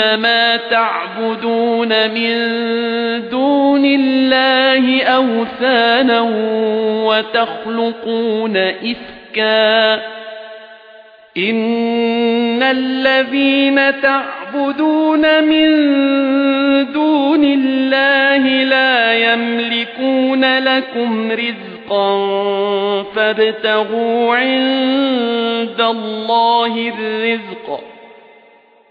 إنما تعبدون من دون الله أوثانا وتخلقون إفكا إن الذين تعبدون من دون الله لا يملكون لكم رزقا فابتغوا عند الله الرزق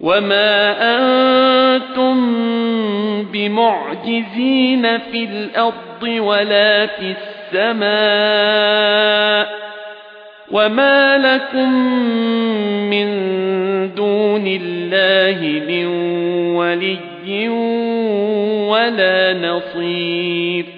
وَمَا أَنتُم بِمُعْجِزِينَ فِي الْأَرْضِ وَلَا فِي السَّمَاءِ وَمَا لَكُم مِّن دُونِ اللَّهِ مِن وَلِيٍّ وَلَا نَصِيرٍ